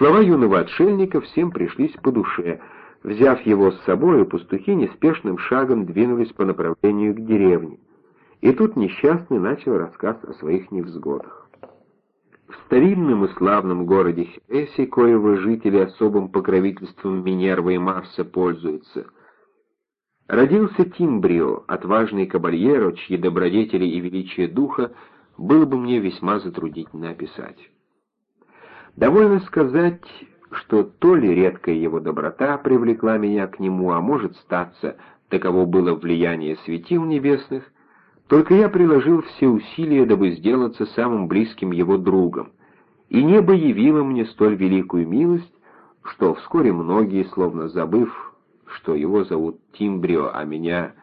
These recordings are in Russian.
Слова юного отшельника всем пришлись по душе. Взяв его с собой, пастухи неспешным шагом двинулись по направлению к деревне. И тут несчастный начал рассказ о своих невзгодах. В старинном и славном городе Хереси, коего жители особым покровительством Минервы и Марса пользуются, родился Тимбрио, отважный кабальеро, чьи добродетели и величие духа было бы мне весьма затруднительно описать. Довольно сказать, что то ли редкая его доброта привлекла меня к нему, а может статься, таково было влияние светил небесных, только я приложил все усилия, дабы сделаться самым близким его другом, и небо явило мне столь великую милость, что вскоре многие, словно забыв, что его зовут Тимбрио, а меня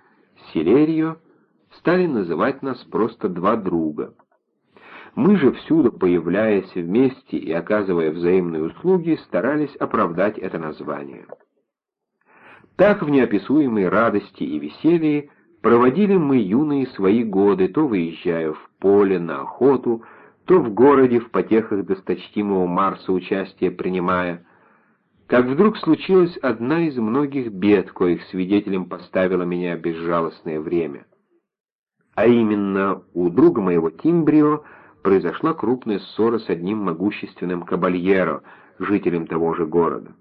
Селерио, стали называть нас просто два друга. Мы же всюду, появляясь вместе и оказывая взаимные услуги, старались оправдать это название. Так в неописуемой радости и веселье Проводили мы юные свои годы, то выезжая в поле на охоту, то в городе в потехах досточтимого Марса участие принимая. Как вдруг случилась одна из многих бед, коих свидетелем поставило меня безжалостное время. А именно, у друга моего Тимбрио произошла крупная ссора с одним могущественным кабальеро, жителем того же города.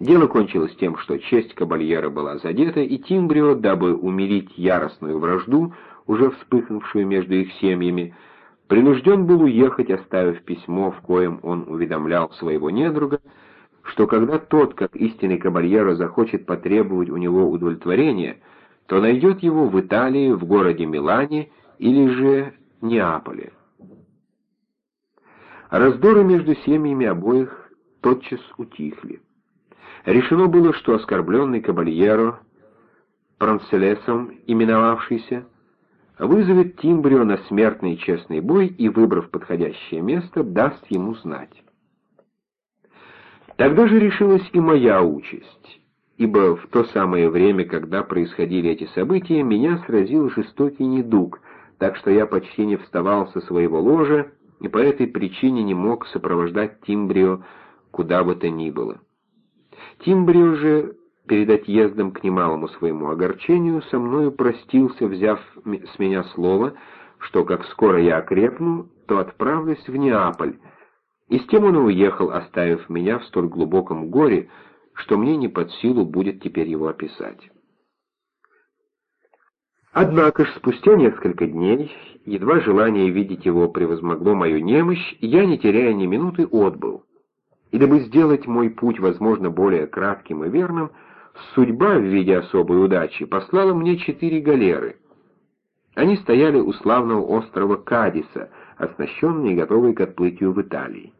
Дело кончилось тем, что честь кабальера была задета, и Тимбрио, дабы умерить яростную вражду, уже вспыхнувшую между их семьями, принужден был уехать, оставив письмо, в коем он уведомлял своего недруга, что когда тот, как истинный кабальеро, захочет потребовать у него удовлетворения, то найдет его в Италии, в городе Милане или же Неаполе. Раздоры между семьями обоих тотчас утихли. Решено было, что оскорбленный кабальеро, Пранцелесом именовавшийся, вызовет Тимбрио на смертный честный бой и, выбрав подходящее место, даст ему знать. Тогда же решилась и моя участь, ибо в то самое время, когда происходили эти события, меня сразил жестокий недуг, так что я почти не вставал со своего ложа и по этой причине не мог сопровождать Тимбрио куда бы то ни было. Тимбрио же, перед отъездом к немалому своему огорчению, со мною простился, взяв с меня слово, что как скоро я окрепну, то отправлюсь в Неаполь, и с тем он уехал, оставив меня в столь глубоком горе, что мне не под силу будет теперь его описать. Однако ж спустя несколько дней, едва желание видеть его превозмогло мою немощь, я, не теряя ни минуты, отбыл. И дабы сделать мой путь, возможно, более кратким и верным, судьба в виде особой удачи послала мне четыре галеры. Они стояли у славного острова Кадиса, оснащенные и готовые к отплытию в Италии.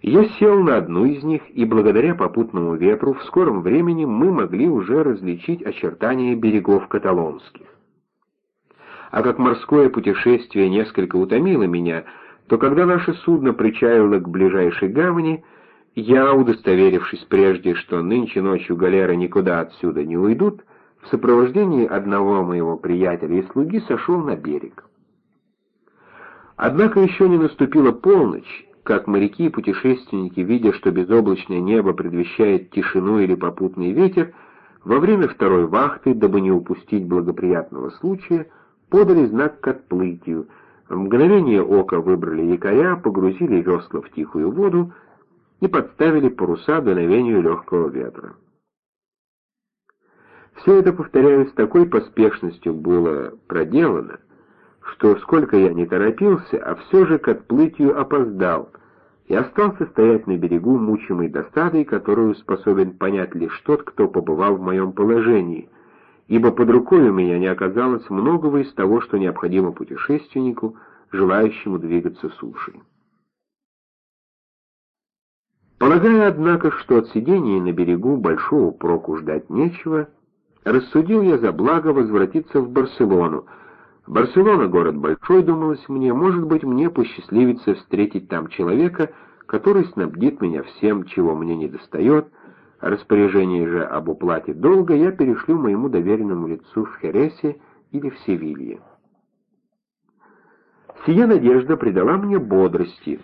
Я сел на одну из них, и благодаря попутному ветру в скором времени мы могли уже различить очертания берегов каталонских. А как морское путешествие несколько утомило меня, то когда наше судно причалило к ближайшей гавани, я, удостоверившись прежде, что нынче ночью галеры никуда отсюда не уйдут, в сопровождении одного моего приятеля и слуги сошел на берег. Однако еще не наступила полночь, как моряки и путешественники, видя, что безоблачное небо предвещает тишину или попутный ветер, во время второй вахты, дабы не упустить благоприятного случая, подали знак к отплытию — в мгновение ока выбрали якоря, погрузили весла в тихую воду и подставили паруса дуновению легкого ветра. Все это, повторяю, с такой поспешностью было проделано, что сколько я не торопился, а все же к отплытию опоздал и остался стоять на берегу, мучимый досадой, которую способен понять лишь тот, кто побывал в моем положении — ибо под рукой у меня не оказалось многого из того, что необходимо путешественнику, желающему двигаться сушей. Полагая, однако, что от сидения на берегу большого проку ждать нечего, рассудил я за благо возвратиться в Барселону. Барселона — город большой, думалось мне, может быть, мне посчастливится встретить там человека, который снабдит меня всем, чего мне недостает, Распоряжение же об уплате долга я перешлю моему доверенному лицу в Хересе или в Севилье. Сия надежда придала мне бодрости,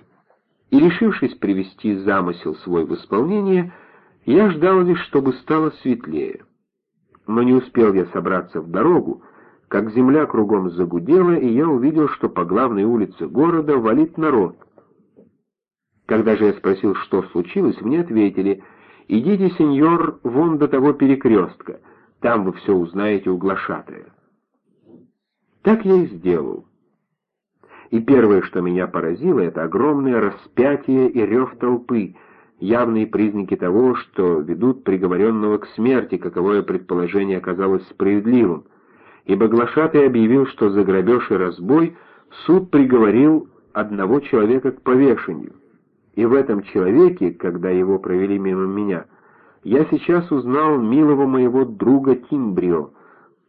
и, решившись привести замысел свой в исполнение, я ждал лишь, чтобы стало светлее. Но не успел я собраться в дорогу, как земля кругом загудела, и я увидел, что по главной улице города валит народ. Когда же я спросил, что случилось, мне ответили, «Идите, сеньор, вон до того перекрестка, там вы все узнаете у глашатая». Так я и сделал. И первое, что меня поразило, это огромное распятие и рев толпы, явные признаки того, что ведут приговоренного к смерти, каковое предположение оказалось справедливым, ибо глашатый объявил, что за грабеж и разбой суд приговорил одного человека к повешению. И в этом человеке, когда его провели мимо меня, я сейчас узнал милого моего друга Тимбрио.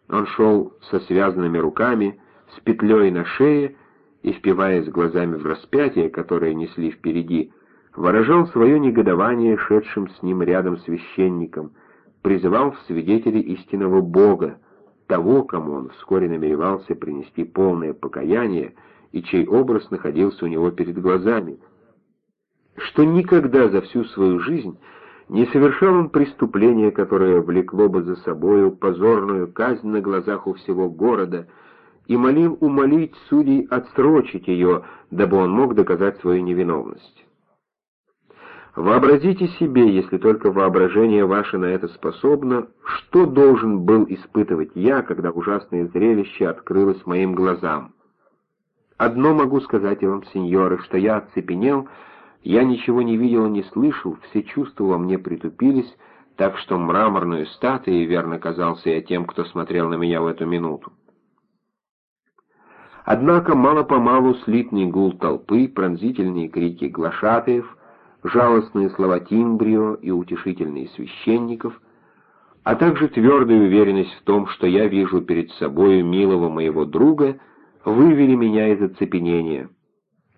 Он шел со связанными руками, с петлей на шее и, впиваясь глазами в распятие, которое несли впереди, выражал свое негодование шедшим с ним рядом священникам, призывал в свидетели истинного Бога, того, кому он вскоре намеревался принести полное покаяние и чей образ находился у него перед глазами, что никогда за всю свою жизнь не совершал он преступления, которое влекло бы за собою позорную казнь на глазах у всего города, и молил умолить судей отсрочить ее, дабы он мог доказать свою невиновность. Вообразите себе, если только воображение ваше на это способно, что должен был испытывать я, когда ужасное зрелище открылось моим глазам. Одно могу сказать вам, сеньоры, что я оцепенел, я ничего не видел и не слышал, все чувства во мне притупились, так что мраморную статуей верно казался я тем, кто смотрел на меня в эту минуту. Однако мало-помалу слитный гул толпы, пронзительные крики глашатаев, жалостные слова Тимбрио и утешительные священников, а также твердая уверенность в том, что я вижу перед собою милого моего друга, вывели меня из оцепенения.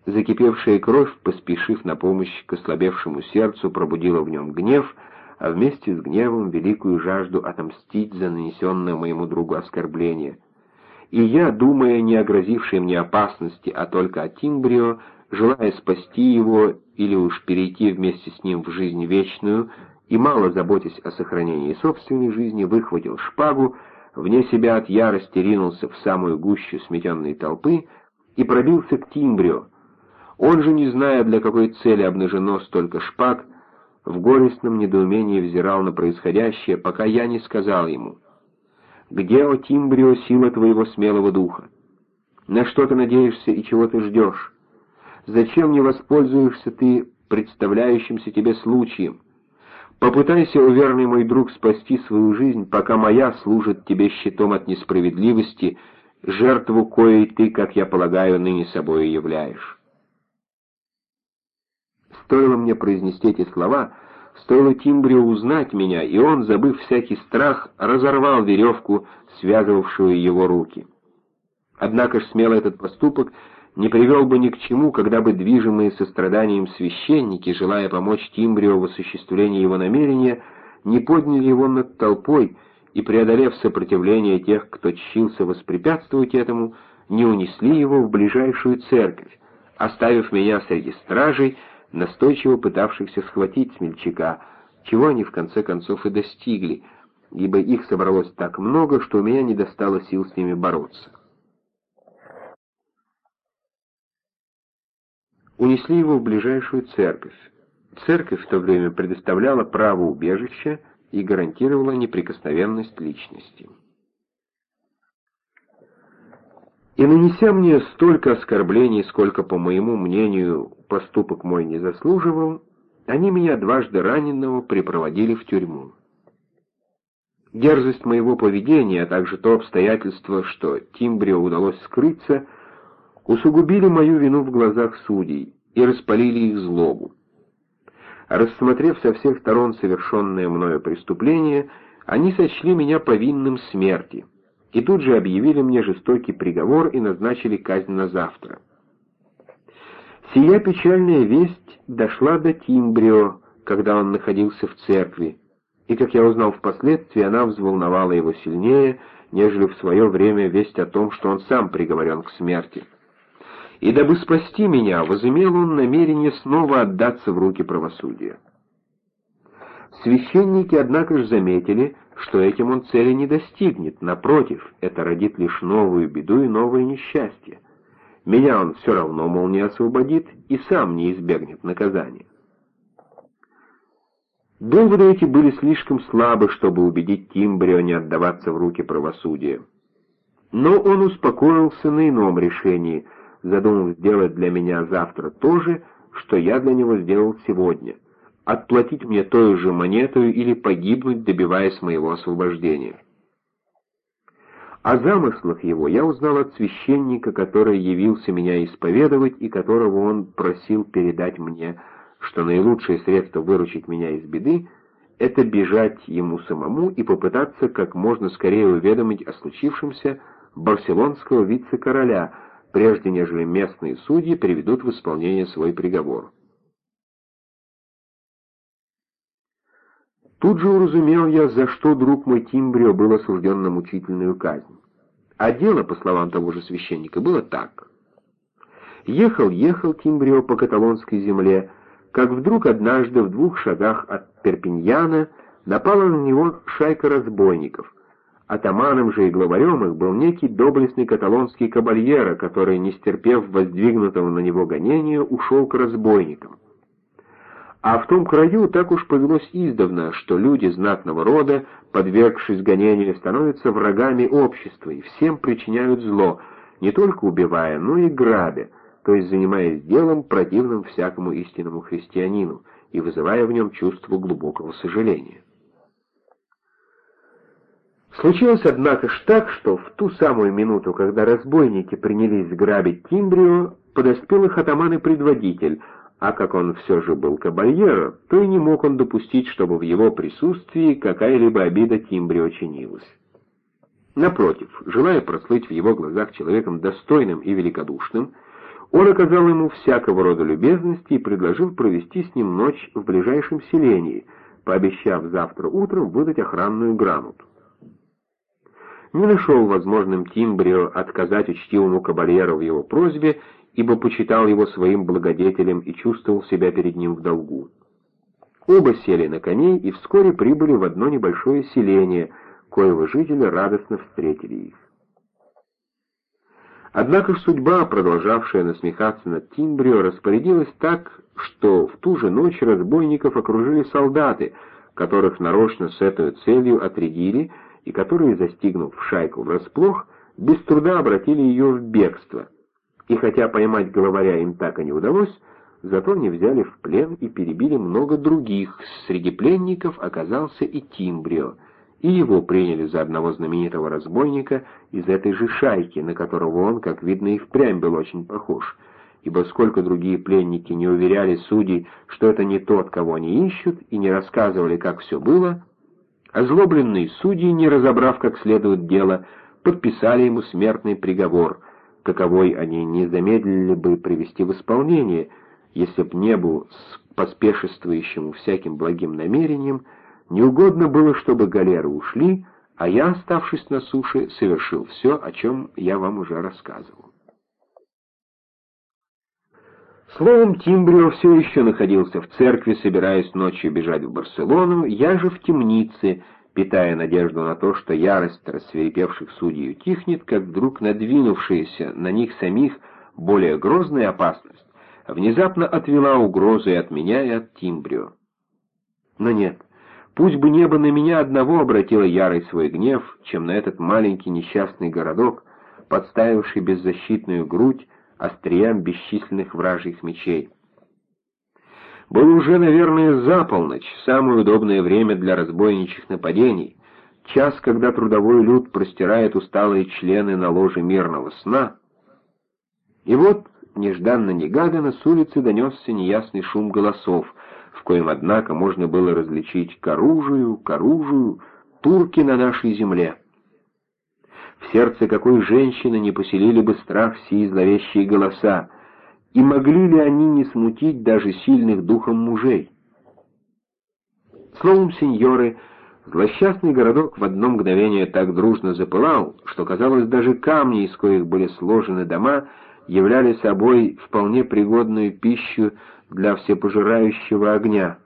Закипевшая кровь, поспешив на помощь к ослабевшему сердцу, пробудила в нем гнев, а вместе с гневом великую жажду отомстить за нанесенное моему другу оскорбление. И я, думая не о грозившей мне опасности, а только о Тимбрио, желая спасти его или уж перейти вместе с ним в жизнь вечную, и мало заботясь о сохранении собственной жизни, выхватил шпагу, вне себя от ярости ринулся в самую гущу сметенной толпы и пробился к Тимбрио, он же, не зная, для какой цели обнажено столько шпаг, в горестном недоумении взирал на происходящее, пока я не сказал ему, «Где, о Тимбрио, сила твоего смелого духа? На что ты надеешься и чего ты ждешь? Зачем не воспользуешься ты представляющимся тебе случаем? Попытайся, о верный мой друг, спасти свою жизнь, пока моя служит тебе щитом от несправедливости, жертву коей ты, как я полагаю, ныне собой являешь». Стоило мне произнести эти слова, стоило Тимбрио узнать меня, и он, забыв всякий страх, разорвал веревку, связывавшую его руки. Однако ж смело этот поступок не привел бы ни к чему, когда бы движимые состраданием священники, желая помочь Тимбрио в осуществлении его намерения, не подняли его над толпой и, преодолев сопротивление тех, кто чщился воспрепятствовать этому, не унесли его в ближайшую церковь, оставив меня среди стражей, настойчиво пытавшихся схватить смельчака, чего они в конце концов и достигли, ибо их собралось так много, что у меня не достало сил с ними бороться. Унесли его в ближайшую церковь. Церковь в то время предоставляла право убежища и гарантировала неприкосновенность личности. И нанеся мне столько оскорблений, сколько, по моему мнению, поступок мой не заслуживал, они меня дважды раненого припроводили в тюрьму. Дерзость моего поведения, а также то обстоятельство, что Тимбрио удалось скрыться, усугубили мою вину в глазах судей и распалили их злобу. Рассмотрев со всех сторон совершенное мною преступление, они сочли меня повинным смерти — и тут же объявили мне жестокий приговор и назначили казнь на завтра. Сия печальная весть дошла до Тимбрио, когда он находился в церкви, и, как я узнал впоследствии, она взволновала его сильнее, нежели в свое время весть о том, что он сам приговорен к смерти. И дабы спасти меня, возымел он намерение снова отдаться в руки правосудия. Священники, однако же, заметили, что этим он цели не достигнет, напротив, это родит лишь новую беду и новое несчастье. Меня он все равно, мол, не освободит и сам не избегнет наказания. Доводы эти были слишком слабы, чтобы убедить Тимбрио не отдаваться в руки правосудия. Но он успокоился на ином решении, задумав сделать для меня завтра то же, что я для него сделал сегодня — отплатить мне той же монетой или погибнуть, добиваясь моего освобождения. О замыслах его я узнал от священника, который явился меня исповедовать и которого он просил передать мне, что наилучшее средство выручить меня из беды — это бежать ему самому и попытаться как можно скорее уведомить о случившемся барселонского вице-короля, прежде нежели местные судьи приведут в исполнение свой приговор. Тут же уразумел я, за что друг мой Тимбрио был осужден на мучительную казнь. А дело, по словам того же священника, было так. Ехал-ехал Тимбрио по каталонской земле, как вдруг однажды в двух шагах от Перпиньяна напала на него шайка разбойников. Атаманом же и главарем их был некий доблестный каталонский кабальера, который, не стерпев воздвигнутого на него гонения, ушел к разбойникам. А в том краю так уж повелось издавна, что люди знатного рода, подвергшись гонению, становятся врагами общества и всем причиняют зло, не только убивая, но и грабя, то есть занимаясь делом, противным всякому истинному христианину, и вызывая в нем чувство глубокого сожаления. Случилось, однако, ж так, что в ту самую минуту, когда разбойники принялись грабить Тимбрио, подоспел их атаман и предводитель — а как он все же был кабальеро, то и не мог он допустить, чтобы в его присутствии какая-либо обида Тимбрио чинилась. Напротив, желая прослыть в его глазах человеком достойным и великодушным, он оказал ему всякого рода любезности и предложил провести с ним ночь в ближайшем селении, пообещав завтра утром выдать охранную грамоту. Не нашел возможным Тимбрио отказать учтивому кабальеру в его просьбе ибо почитал его своим благодетелем и чувствовал себя перед ним в долгу. Оба сели на коней и вскоре прибыли в одно небольшое селение, коего жители радостно встретили их. Однако судьба, продолжавшая насмехаться над Тимбрио, распорядилась так, что в ту же ночь разбойников окружили солдаты, которых нарочно с этой целью отрядили и которые, застигнув шайку врасплох, без труда обратили ее в бегство — и хотя поймать главаря им так и не удалось, зато они взяли в плен и перебили много других. Среди пленников оказался и Тимбрио, и его приняли за одного знаменитого разбойника из этой же шайки, на которого он, как видно, и впрямь был очень похож, ибо сколько другие пленники не уверяли судей, что это не тот, кого они ищут, и не рассказывали, как все было, озлобленные судьи, не разобрав как следует дело, подписали ему смертный приговор — каковой они не замедлили бы привести в исполнение, если б небу с поспешествующим всяким благим намерением не угодно было, чтобы галеры ушли, а я, оставшись на суше, совершил все, о чем я вам уже рассказывал. Словом, Тимбрио все еще находился в церкви, собираясь ночью бежать в Барселону, я же в темнице, питая надежду на то, что ярость рассверепевших судей утихнет, как вдруг надвинувшаяся на них самих более грозная опасность внезапно отвела угрозы от меня и от Тимбрио. Но нет, пусть бы небо на меня одного обратило ярый свой гнев, чем на этот маленький несчастный городок, подставивший беззащитную грудь остриям бесчисленных вражьих мечей. Было уже, наверное, за полночь, самое удобное время для разбойничьих нападений, час, когда трудовой люд простирает усталые члены на ложе мирного сна. И вот, нежданно-негаданно, с улицы донесся неясный шум голосов, в коем, однако, можно было различить к оружию, к оружию, турки на нашей земле. В сердце какой женщины не поселили бы страх сии зловещие голоса, и могли ли они не смутить даже сильных духом мужей? Словом, сеньоры, злосчастный городок в одно мгновение так дружно запылал, что, казалось, даже камни, из коих были сложены дома, являли собой вполне пригодную пищу для всепожирающего огня.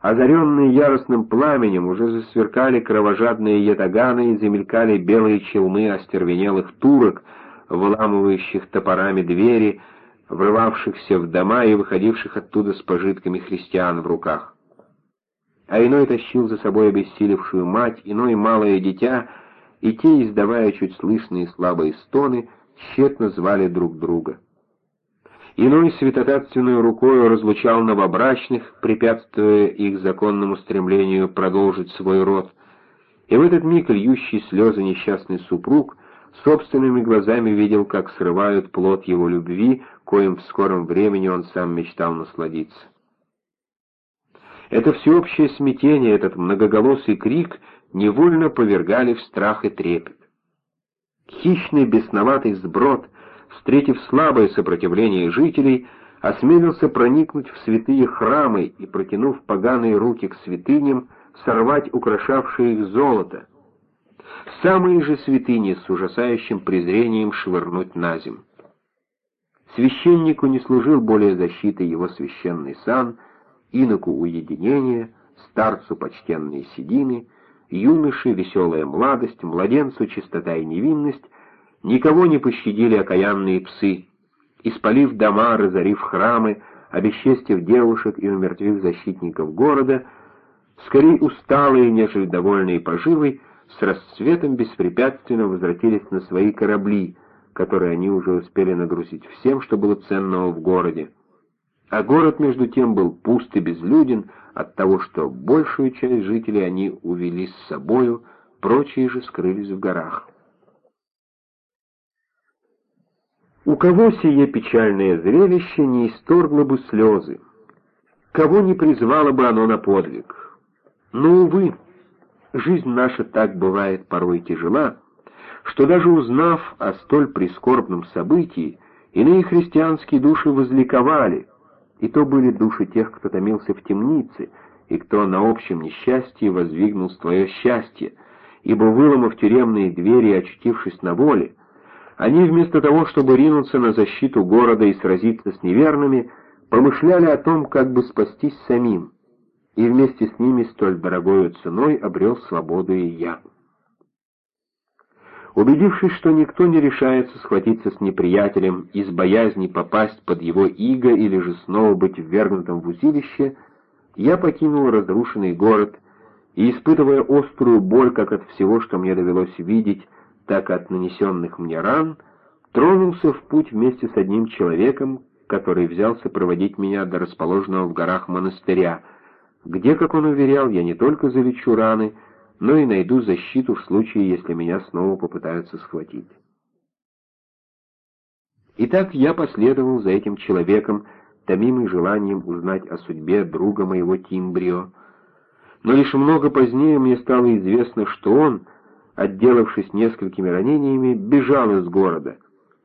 Озаренные яростным пламенем уже засверкали кровожадные ятаганы и замелькали белые челмы остервенелых турок, выламывающих топорами двери, врывавшихся в дома и выходивших оттуда с пожитками христиан в руках. А иной тащил за собой обессилевшую мать, иной малое дитя, и те, издавая чуть слышные слабые стоны, тщетно звали друг друга. Иной святотатственную рукою разлучал новобрачных, препятствуя их законному стремлению продолжить свой род, и в этот миг льющий слезы несчастный супруг собственными глазами видел, как срывают плод его любви, коим в скором времени он сам мечтал насладиться. Это всеобщее смятение, этот многоголосый крик невольно повергали в страх и трепет. Хищный бесноватый сброд, встретив слабое сопротивление жителей, осмелился проникнуть в святые храмы и, протянув поганые руки к святыням, сорвать украшавшие их золото, самые же святыни с ужасающим презрением швырнуть на земь. Священнику не служил более защитой его священный сан, иноку уединение, старцу почтенные седины, юноше веселая младость, младенцу чистота и невинность, никого не пощадили окаянные псы, испалив дома, разорив храмы, обесчестив девушек и умертвив защитников города, скорее усталые, нежели довольные поживой, с расцветом беспрепятственно возвратились на свои корабли, которые они уже успели нагрузить всем, что было ценного в городе. А город, между тем, был пуст и безлюден от того, что большую часть жителей они увели с собою, прочие же скрылись в горах. У кого сие печальное зрелище не исторгло бы слезы? Кого не призвало бы оно на подвиг? Но, увы, жизнь наша так бывает порой тяжела, что даже узнав о столь прискорбном событии, иные христианские души возликовали, и то были души тех, кто томился в темнице, и кто на общем несчастье воздвигнул свое счастье, ибо, выломав тюремные двери и очутившись на воле, они вместо того, чтобы ринуться на защиту города и сразиться с неверными, помышляли о том, как бы спастись самим, и вместе с ними столь дорогою ценой обрел свободу и я. Убедившись, что никто не решается схватиться с неприятелем из боязни попасть под его иго или же снова быть ввергнутым в узилище, я покинул разрушенный город и, испытывая острую боль как от всего, что мне довелось видеть, так от нанесенных мне ран, тронулся в путь вместе с одним человеком, который взялся проводить меня до расположенного в горах монастыря, где, как он уверял, я не только залечу раны, но и найду защиту в случае, если меня снова попытаются схватить. Итак, я последовал за этим человеком, томимый желанием узнать о судьбе друга моего Тимбрио, но лишь много позднее мне стало известно, что он, отделавшись несколькими ранениями, бежал из города,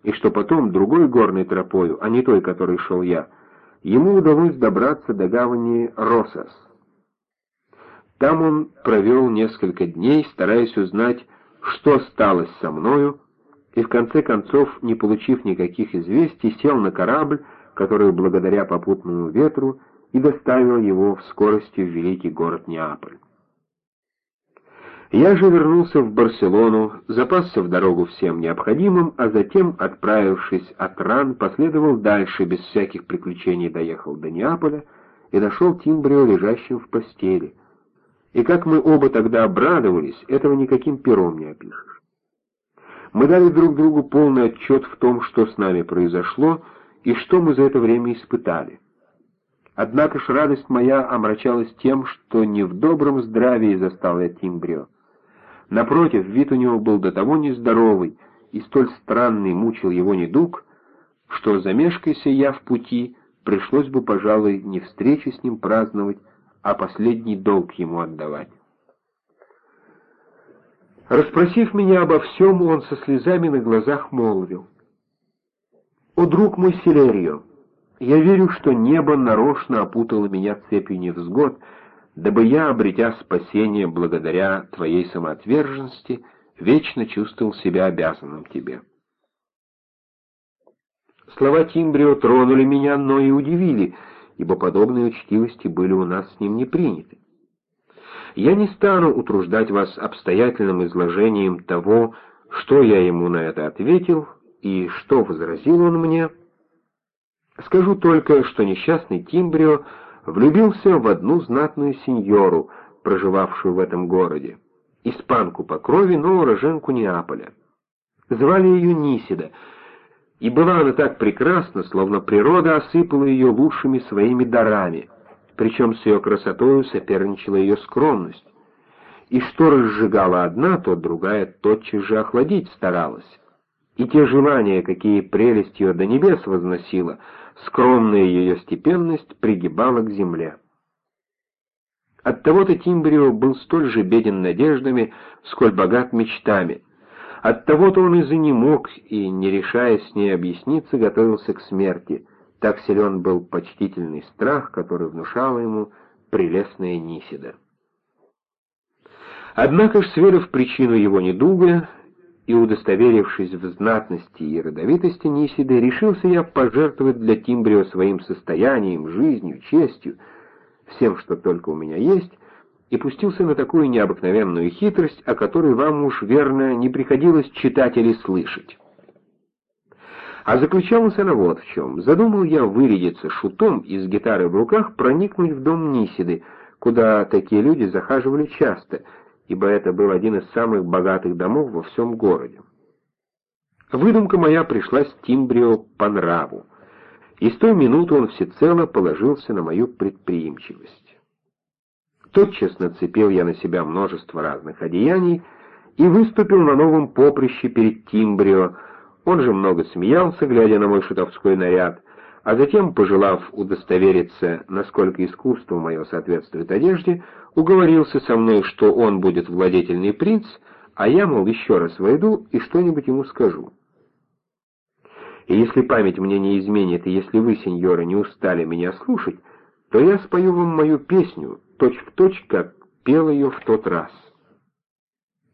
и что потом другой горной тропою, а не той, которой шел я, ему удалось добраться до гавани Росас. Там он провел несколько дней, стараясь узнать, что сталось со мною, и в конце концов, не получив никаких известий, сел на корабль, который благодаря попутному ветру и доставил его в скорости в великий город Неаполь. Я же вернулся в Барселону, запасся в дорогу всем необходимым, а затем, отправившись от ран, последовал дальше, без всяких приключений доехал до Неаполя и нашел Тимбрио лежащим в постели — и как мы оба тогда обрадовались, этого никаким пером не опишешь. Мы дали друг другу полный отчет в том, что с нами произошло и что мы за это время испытали. Однако ж радость моя омрачалась тем, что не в добром здравии застал я Тимбрио. Напротив, вид у него был до того нездоровый, и столь странный мучил его недуг, что, замешкайся я в пути, пришлось бы, пожалуй, не встречи с ним праздновать, а последний долг ему отдавать. Распросив меня обо всем, он со слезами на глазах молвил. «О, друг мой Селерио, я верю, что небо нарочно опутало меня цепью невзгод, дабы я, обретя спасение благодаря твоей самоотверженности, вечно чувствовал себя обязанным тебе». Слова Тимбрио тронули меня, но и удивили, ибо подобные учтивости были у нас с ним не приняты. Я не стану утруждать вас обстоятельным изложением того, что я ему на это ответил и что возразил он мне. Скажу только, что несчастный Тимбрио влюбился в одну знатную сеньору, проживавшую в этом городе, испанку по крови, но уроженку Неаполя. Звали ее Нисида, и была она так прекрасна, словно природа осыпала ее лучшими своими дарами, причем с ее красотою соперничала ее скромность. И что разжигала одна, то другая тотчас же охладить старалась. И те желания, какие прелесть ее до небес возносила, скромная ее степенность пригибала к земле. Оттого-то Тимбрио был столь же беден надеждами, сколь богат мечтами. Оттого-то он и занемог, и, не решаясь с ней объясниться, готовился к смерти. Так силен был почтительный страх, который внушала ему прелестная Нисида. Однако ж, сверив причину его недуга, и, удостоверившись в знатности и родовитости Нисиды, решился я пожертвовать для Тимбрио своим состоянием, жизнью, честью, всем, что только у меня есть, и пустился на такую необыкновенную хитрость, о которой вам уж, верно, не приходилось читать или слышать. А заключалась она вот в чем. Задумал я вырядиться шутом и с гитарой в руках проникнуть в дом Нисиды, куда такие люди захаживали часто — ибо это был один из самых богатых домов во всем городе. Выдумка моя пришлась Тимбрио по нраву, и с той минуты он всецело положился на мою предприимчивость. Тотчас нацепил я на себя множество разных одеяний и выступил на новом поприще перед Тимбрио, он же много смеялся, глядя на мой шутовской наряд, а затем, пожелав удостовериться, насколько искусство мое соответствует одежде, уговорился со мной, что он будет владетельный принц, а я, мол, еще раз войду и что-нибудь ему скажу. И если память мне не изменит, и если вы, сеньора, не устали меня слушать, то я спою вам мою песню, точь-в-точь, точь, как пел ее в тот раз.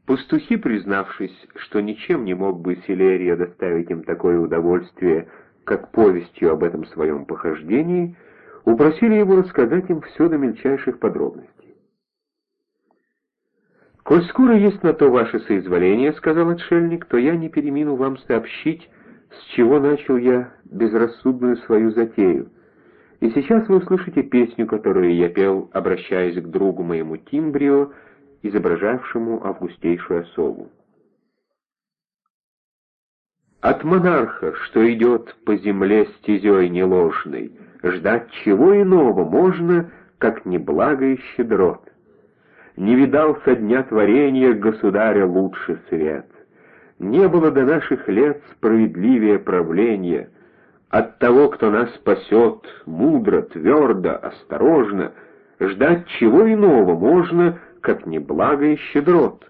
Пастухи, признавшись, что ничем не мог бы Селерия доставить им такое удовольствие, как повестью об этом своем похождении, упросили его рассказать им все до мельчайших подробностей. «Коль скоро есть на то ваше соизволение, — сказал отшельник, — то я не перемину вам сообщить, с чего начал я безрассудную свою затею. И сейчас вы услышите песню, которую я пел, обращаясь к другу моему Тимбрио, изображавшему августейшую особу. От монарха, что идет по земле стезей неложной, ждать чего иного можно, как неблаго и щедрот. Не видал со дня творения государя лучше свет. Не было до наших лет справедливее правления. От того, кто нас спасет, мудро, твердо, осторожно, ждать чего иного можно, как неблаго и щедрот.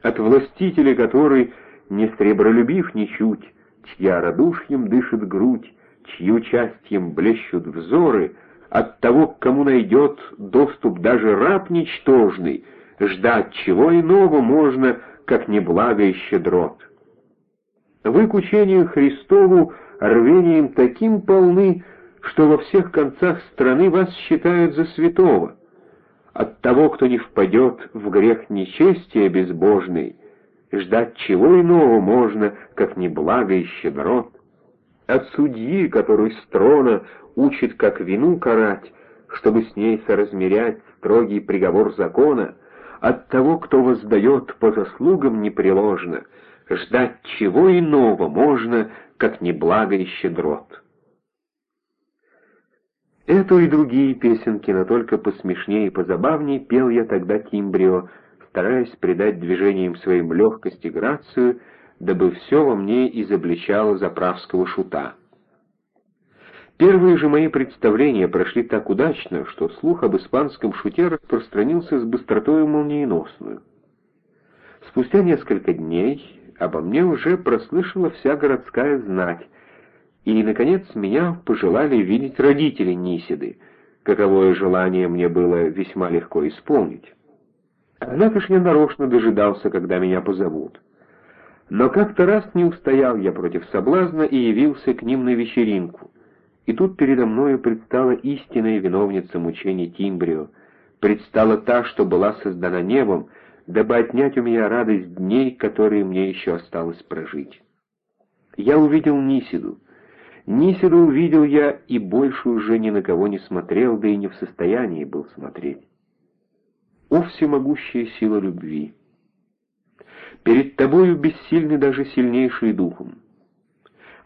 От властителя, который не сребролюбив ничуть, чья радушьем дышит грудь, чьи участием блещут взоры, от того, к кому найдет доступ даже раб ничтожный, ждать чего иного можно, как неблаго и щедрот. Вы к учению Христову рвением таким полны, что во всех концах страны вас считают за святого. От того, кто не впадет в грех нечестия безбожный, Ждать чего иного можно, как неблаго и щедрот? От судьи, который с трона учит, как вину карать, чтобы с ней соразмерять строгий приговор закона, от того, кто воздает по заслугам непреложно, ждать чего иного можно, как неблаго и щедрот. Эту и другие песенки, но только посмешнее и позабавнее, пел я тогда Кимбрио, стараясь придать движениям своим легкость и грацию, дабы все во мне изобличало заправского шута. Первые же мои представления прошли так удачно, что слух об испанском шуте распространился с быстротой молниеносную. Спустя несколько дней обо мне уже прослышала вся городская знать, и, наконец, меня пожелали видеть родители Нисиды, каковое желание мне было весьма легко исполнить. Однако ж я нарочно дожидался, когда меня позовут. Но как-то раз не устоял я против соблазна и явился к ним на вечеринку. И тут передо мною предстала истинная виновница мучений Тимбрио, предстала та, что была создана небом, дабы отнять у меня радость дней, которые мне еще осталось прожить. Я увидел Нисиду. Нисиду увидел я и больше уже ни на кого не смотрел, да и не в состоянии был смотреть. О всемогущая сила любви! Перед тобою бессильны даже сильнейшие духом.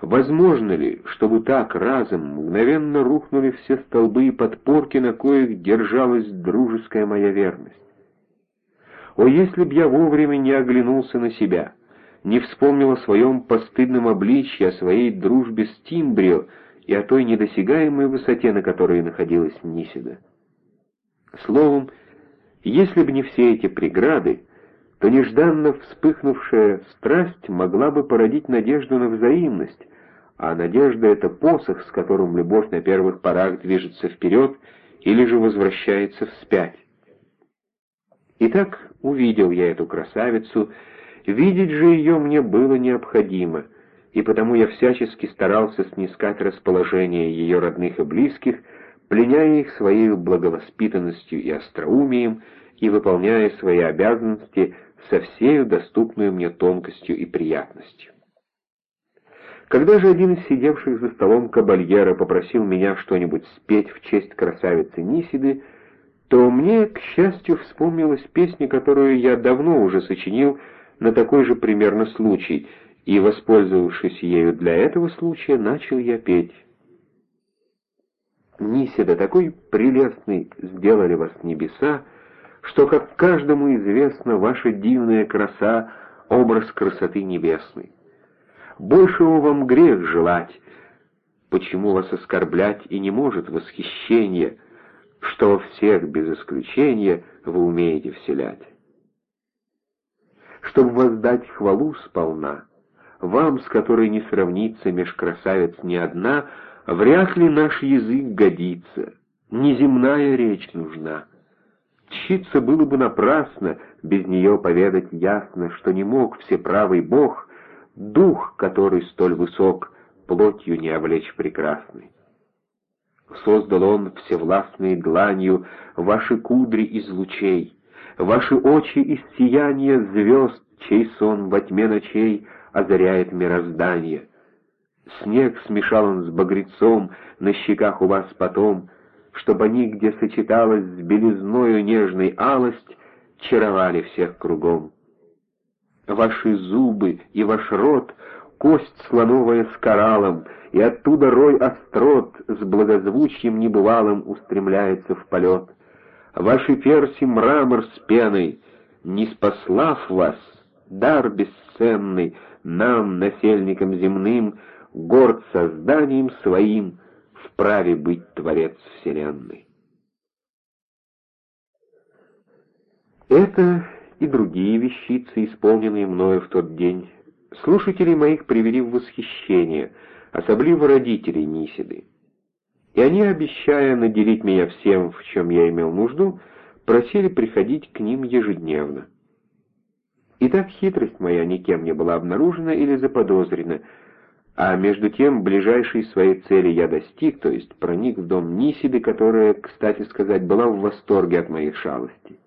Возможно ли, чтобы так разом мгновенно рухнули все столбы и подпорки, на коих держалась дружеская моя верность? О, если б я вовремя не оглянулся на себя, не вспомнил о своем постыдном обличье, о своей дружбе с Тимбрио и о той недосягаемой высоте, на которой находилась Нисида. Словом, если бы не все эти преграды, то нежданно вспыхнувшая страсть могла бы породить надежду на взаимность, а надежда — это посох, с которым любовь на первых порах движется вперед или же возвращается вспять. Итак, увидел я эту красавицу, видеть же ее мне было необходимо, и потому я всячески старался снискать расположение ее родных и близких, пленяя их своей благовоспитанностью и остроумием, и выполняя свои обязанности со всею доступной мне тонкостью и приятностью. Когда же один из сидевших за столом кабальера попросил меня что-нибудь спеть в честь красавицы Нисиды, то мне, к счастью, вспомнилась песня, которую я давно уже сочинил на такой же примерно случай, и, воспользовавшись ею для этого случая, начал я петь. Нисида, такой прелестный сделали вас небеса, что, как каждому известно, ваша дивная краса — образ красоты небесной. Большего вам грех желать, почему вас оскорблять и не может восхищение, что всех без исключения вы умеете вселять. Чтобы воздать хвалу сполна, вам, с которой не сравнится меж красавиц ни одна, вряд ли наш язык годится, неземная речь нужна — Тщиться было бы напрасно, без нее поведать ясно, что не мог всеправый Бог, дух, который столь высок, плотью не облечь прекрасный. Создал он всевластной дланью ваши кудри из лучей, ваши очи из сияния звезд, чей сон во тьме ночей озаряет мироздание. Снег смешал он с багрецом, на щеках у вас потом — чтобы они, где сочеталась с белизною нежной алость, чаровали всех кругом. Ваши зубы и ваш рот — кость слоновая с кораллом, и оттуда рой острот с благозвучием небывалым устремляется в полет. Ваши перси — мрамор с пеной, не спаслав вас, дар бесценный, нам, насельникам земным, горд созданием своим — вправе быть Творец Вселенной. Это и другие вещицы, исполненные мною в тот день, слушателей моих привели в восхищение, особливо родителей Нисиды. И они, обещая наделить меня всем, в чем я имел нужду, просили приходить к ним ежедневно. И так хитрость моя никем не была обнаружена или заподозрена — а между тем, ближайшей своей цели я достиг, то есть проник в дом Нисиды, которая, кстати сказать, была в восторге от моих шалостей.